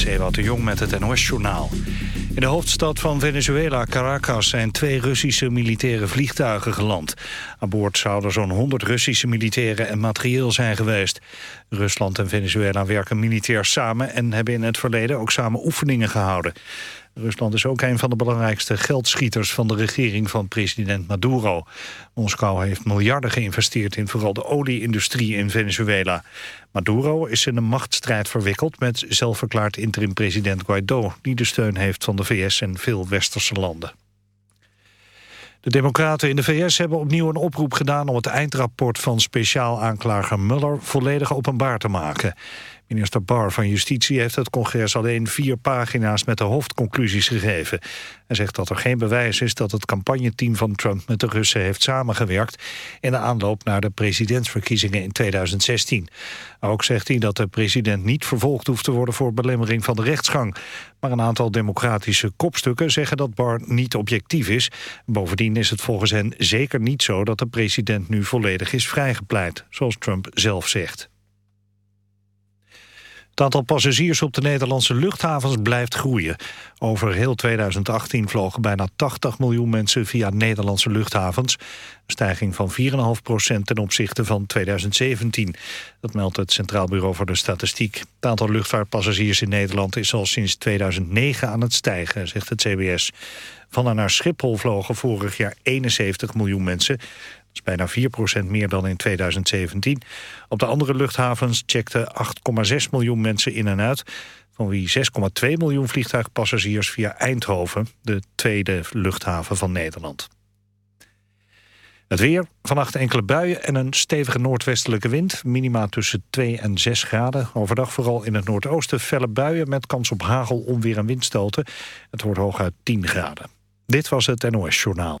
Is Ewout de Jong met het NOS-journaal. In de hoofdstad van Venezuela, Caracas, zijn twee Russische militaire vliegtuigen geland. Aan boord zouden zo'n 100 Russische militairen en materieel zijn geweest. Rusland en Venezuela werken militair samen en hebben in het verleden ook samen oefeningen gehouden. Rusland is ook een van de belangrijkste geldschieters van de regering van president Maduro. Moskou heeft miljarden geïnvesteerd in vooral de olieindustrie in Venezuela. Maduro is in een machtsstrijd verwikkeld met zelfverklaard interim-president Guaido... die de steun heeft van de VS en veel westerse landen. De democraten in de VS hebben opnieuw een oproep gedaan... om het eindrapport van speciaal aanklager Mueller volledig openbaar te maken. Minister Barr van Justitie heeft het congres alleen vier pagina's met de hoofdconclusies gegeven. Hij zegt dat er geen bewijs is dat het campagneteam van Trump met de Russen heeft samengewerkt in de aanloop naar de presidentsverkiezingen in 2016. Ook zegt hij dat de president niet vervolgd hoeft te worden voor belemmering van de rechtsgang. Maar een aantal democratische kopstukken zeggen dat Barr niet objectief is. Bovendien is het volgens hen zeker niet zo dat de president nu volledig is vrijgepleit, zoals Trump zelf zegt. Het aantal passagiers op de Nederlandse luchthavens blijft groeien. Over heel 2018 vlogen bijna 80 miljoen mensen via Nederlandse luchthavens. Een stijging van 4,5 procent ten opzichte van 2017. Dat meldt het Centraal Bureau voor de Statistiek. Het aantal luchtvaartpassagiers in Nederland is al sinds 2009 aan het stijgen, zegt het CBS. Van en naar Schiphol vlogen vorig jaar 71 miljoen mensen. Dat is bijna 4% meer dan in 2017. Op de andere luchthavens checkten 8,6 miljoen mensen in en uit... van wie 6,2 miljoen vliegtuigpassagiers via Eindhoven... de tweede luchthaven van Nederland. Het weer, vannacht enkele buien en een stevige noordwestelijke wind. Minima tussen 2 en 6 graden. Overdag vooral in het noordoosten felle buien... met kans op hagel, onweer en windstoten. Het wordt hooguit 10 graden. Dit was het NOS Journaal.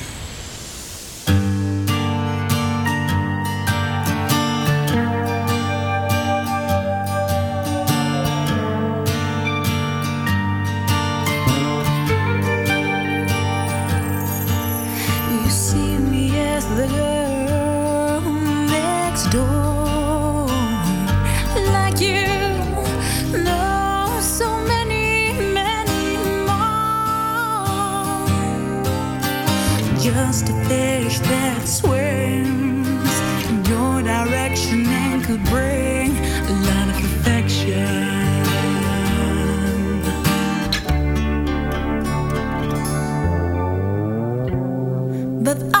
Just a fish that swims in your direction and could bring a lot of affection. But I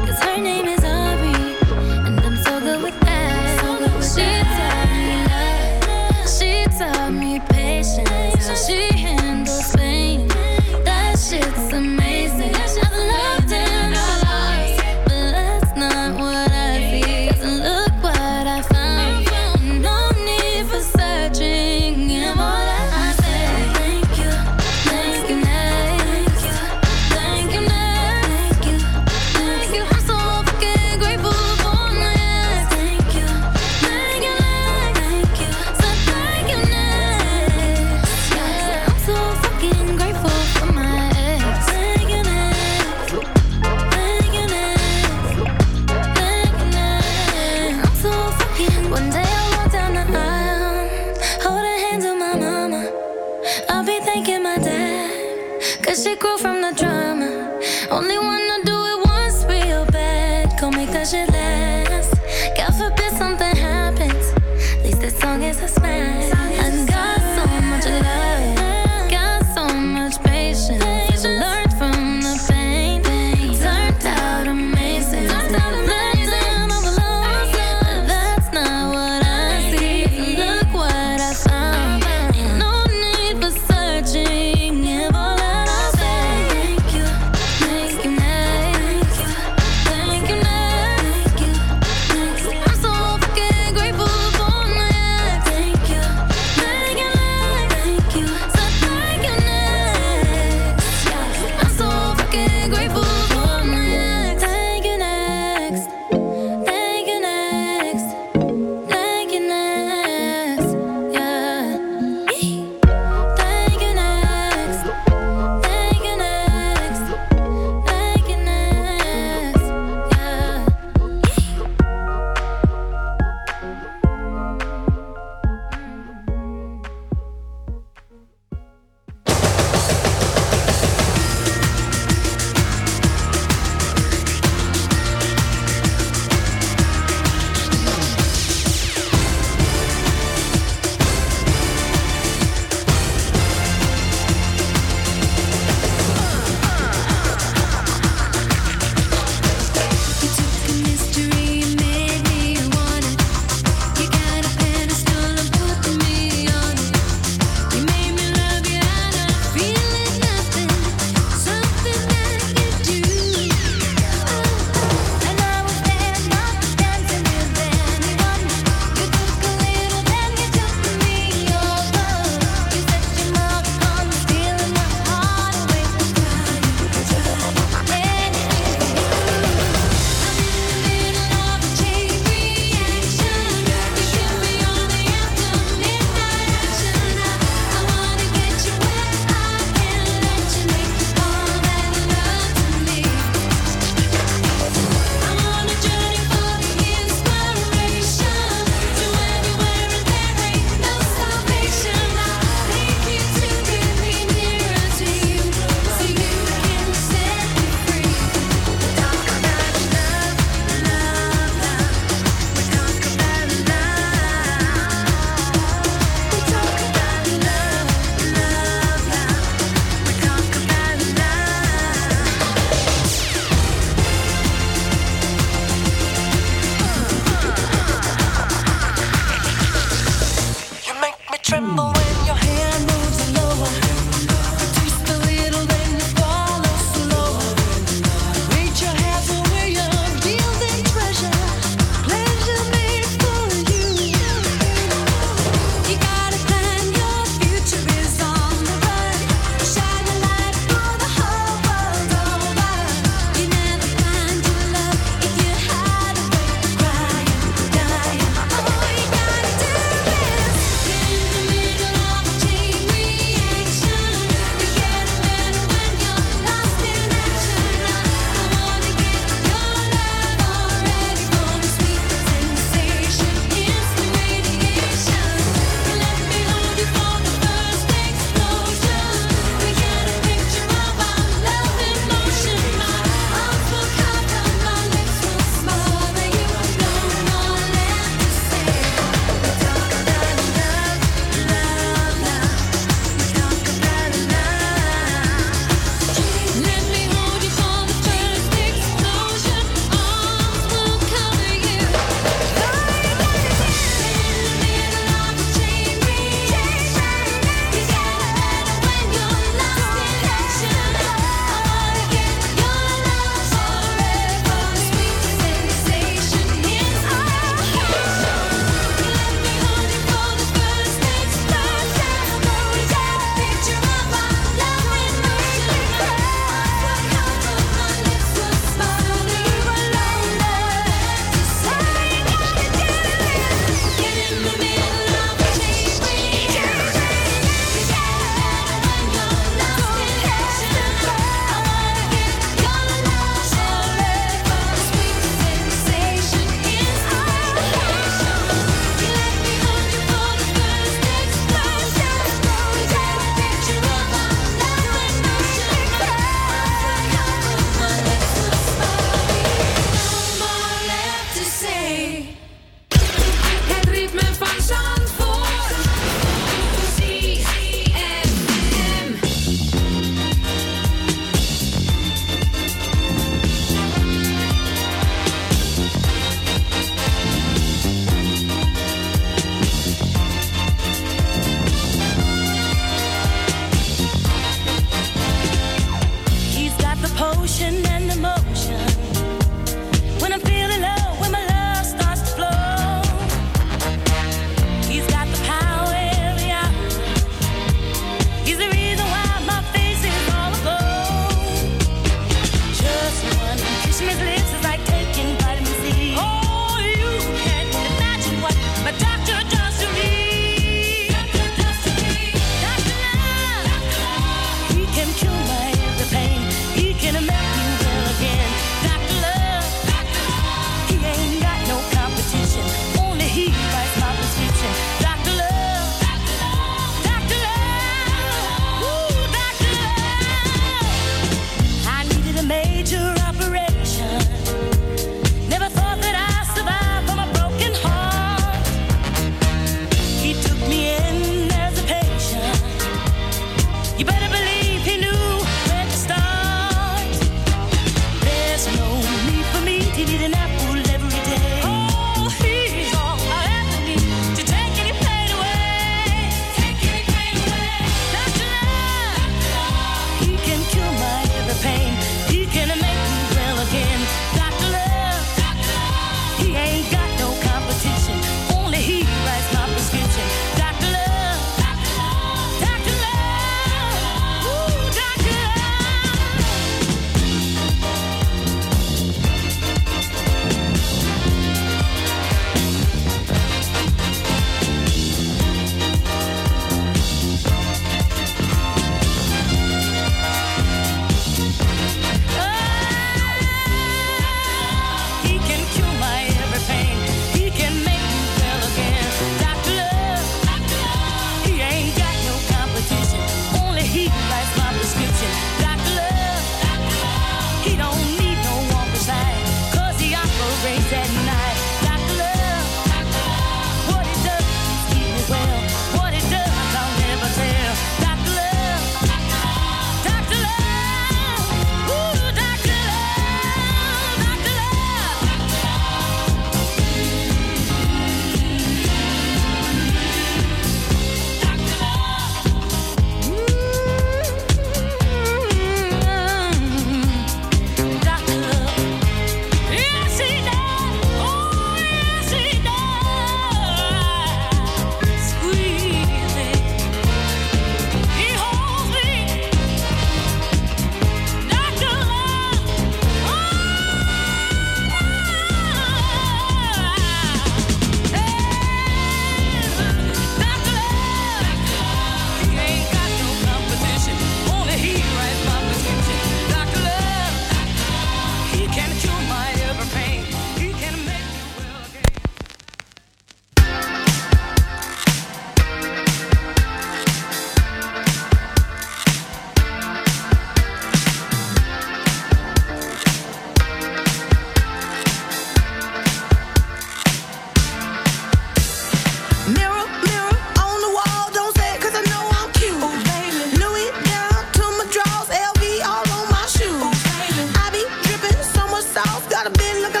Got a been looking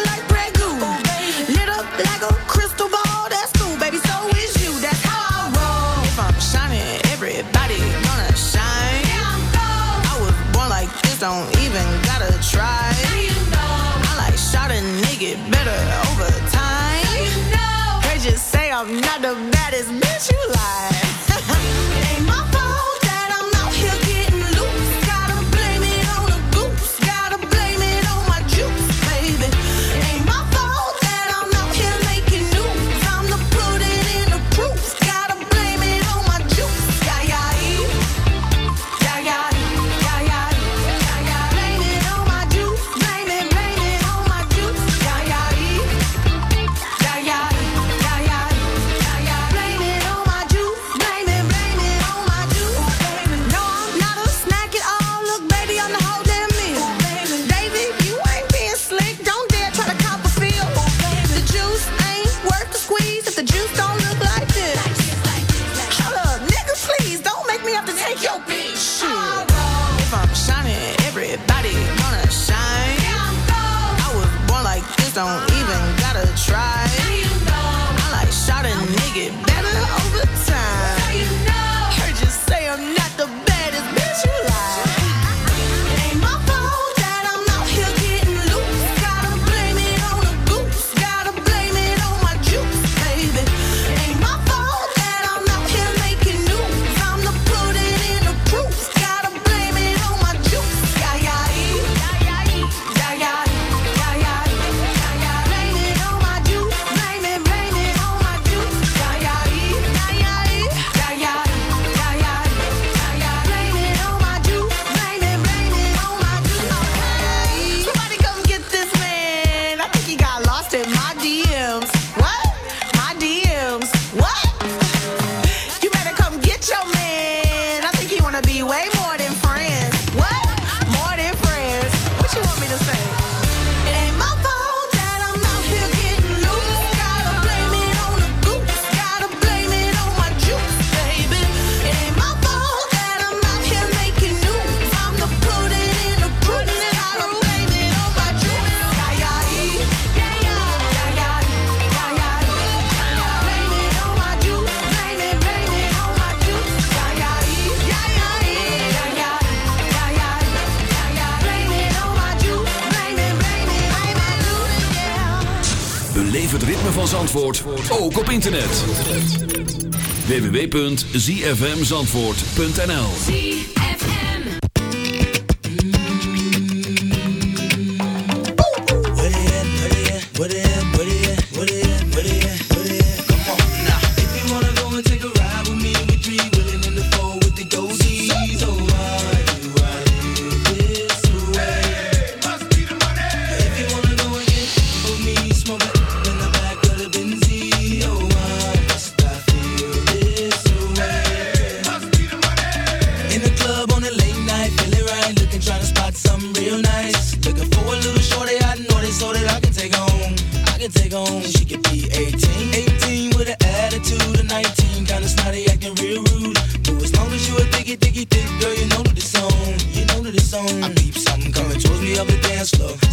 www.zfmzandvoort.nl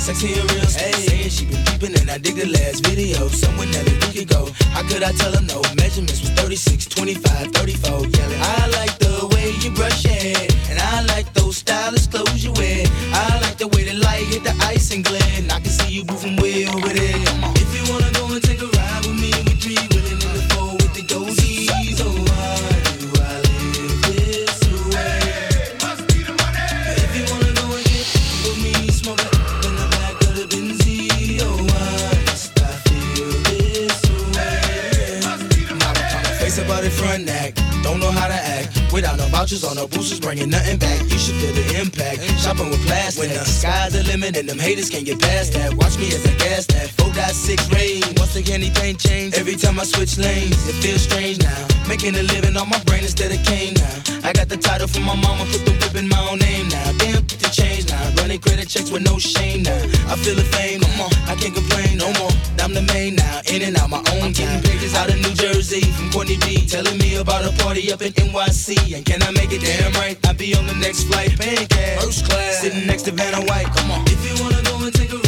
sexy and real. Hey. Saying she been peeping and I dig the last video. Someone that we can go. How could I tell her no? Measurements was 36, 25, 34. Yelling. I like the way you brush your hair. And I like those stylish clothes you wear. I like the way the light hit the ice and glint. I can see you moving way over there. vouchers on the boosters, bringing nothing back. You should feel the impact. Shopping with plastic. When the sky's the limit and them haters can't get past that. Watch me as I gas that. 4.6 Range. Once again, anything change. Every time I switch lanes, it feels strange now. Making a living on my brain instead of cane now. I got the title from my mama, put the whip in my own name now. Damn, put the change now. Running credit checks with no shame now. I feel the fame, come on, I can't complain no more. I'm the main now, in and out my own. I'm getting pictures out of New Jersey from Courtney B, telling me about a party up in NYC. And can I I make it damn right. I be on the next flight, paying cash, first class, sitting next to Vanna White. Come on, if you wanna go and take a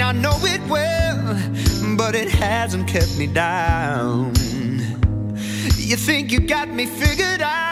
I know it well, but it hasn't kept me down. You think you got me figured out?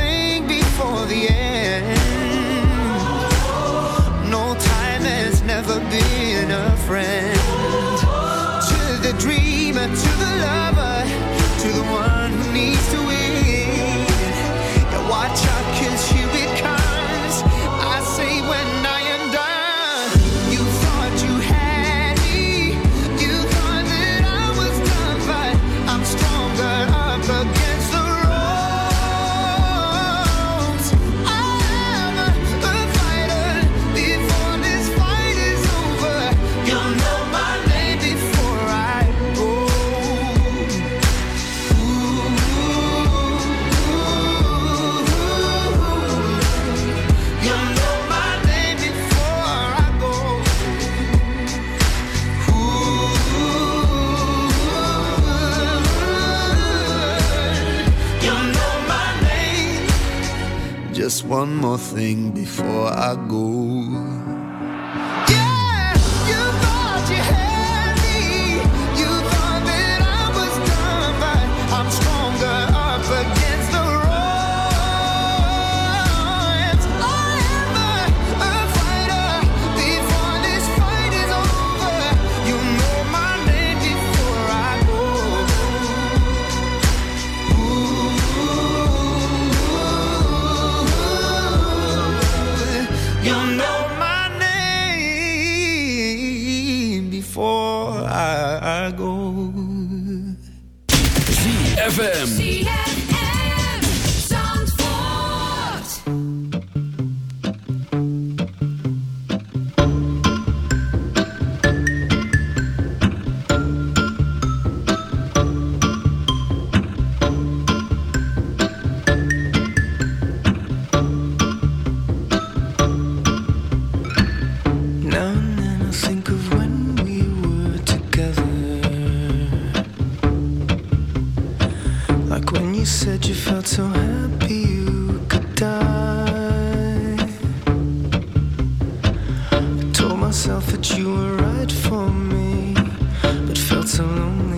thing before I go. myself that you were right for me, but felt so lonely.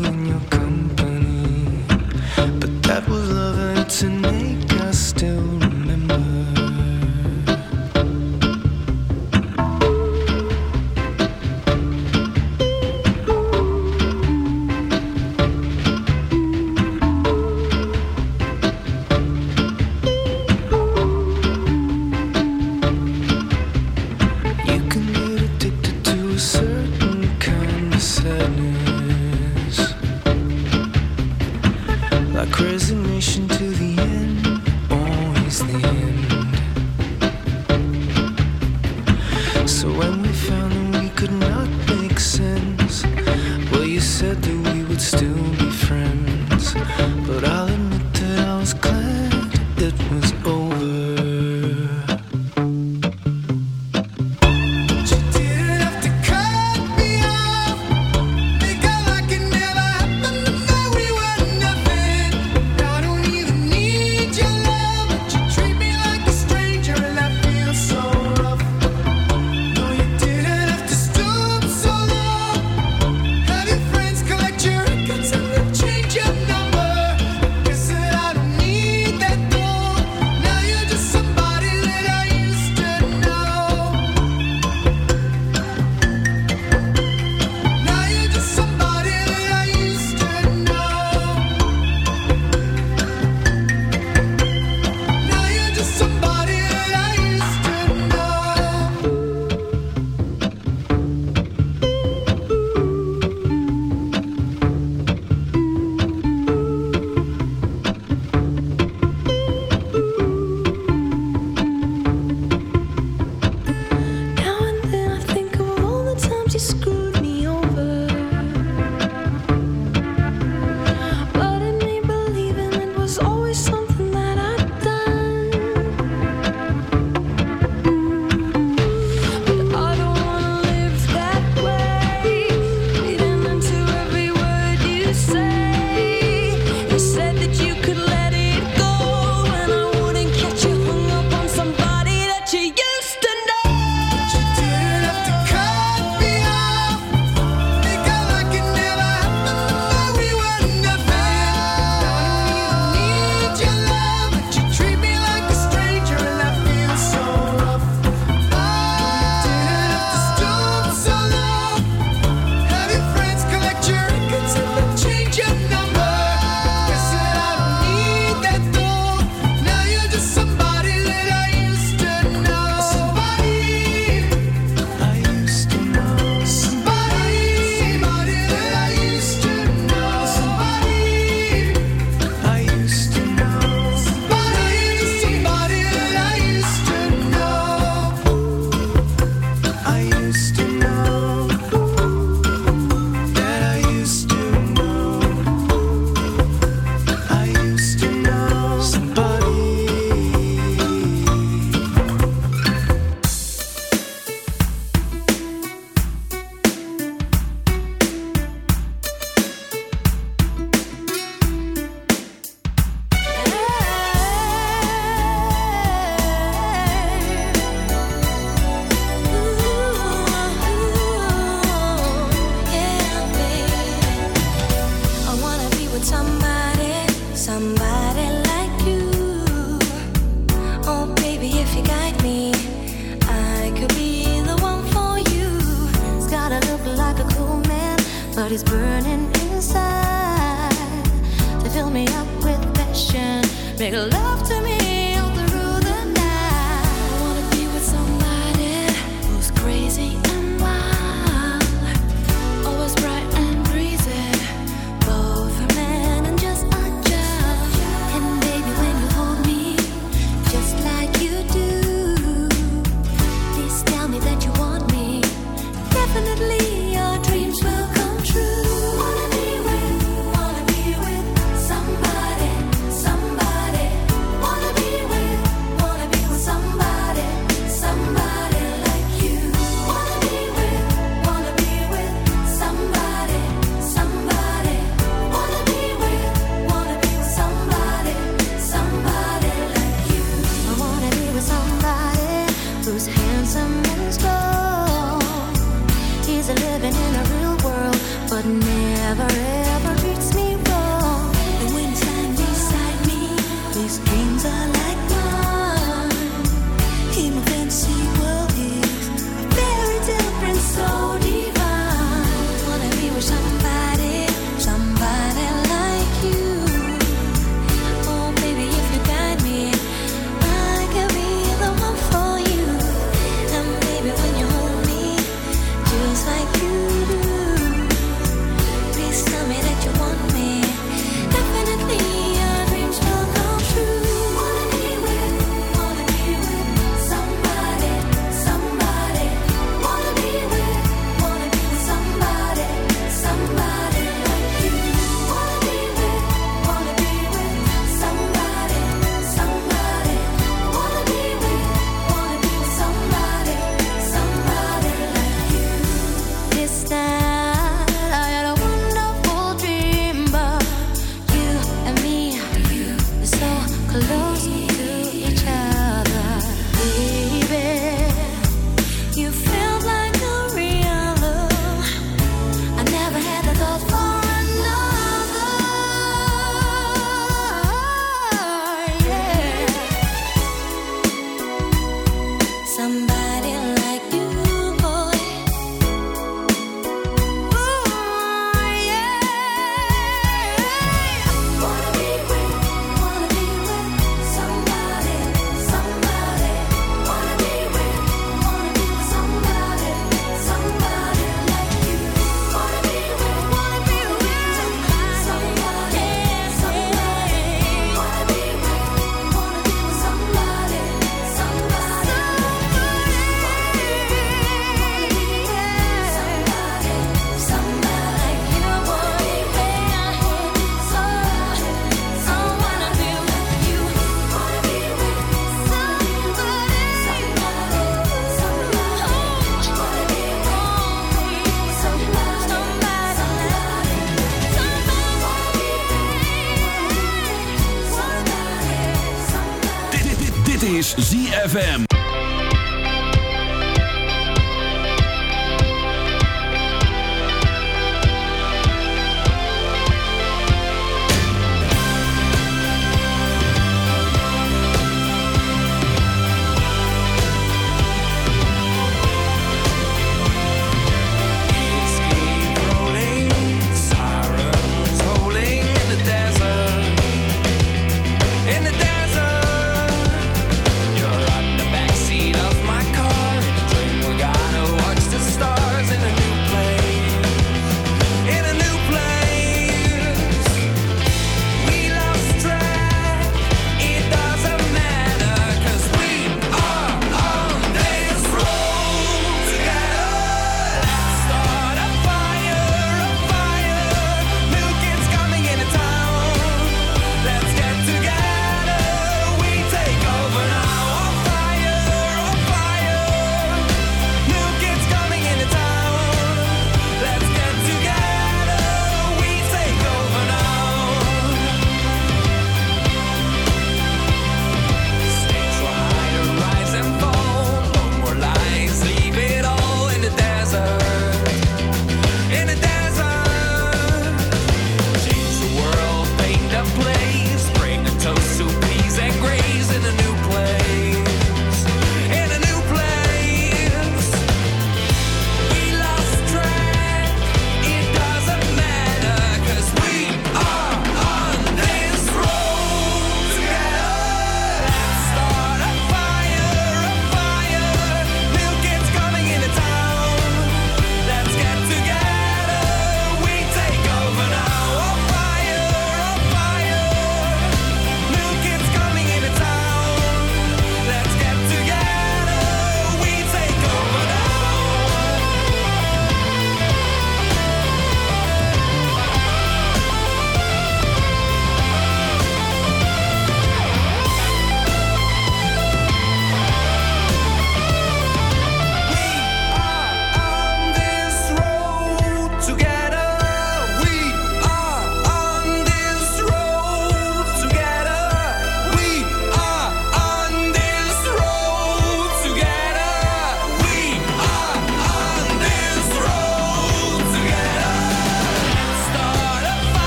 ZFM.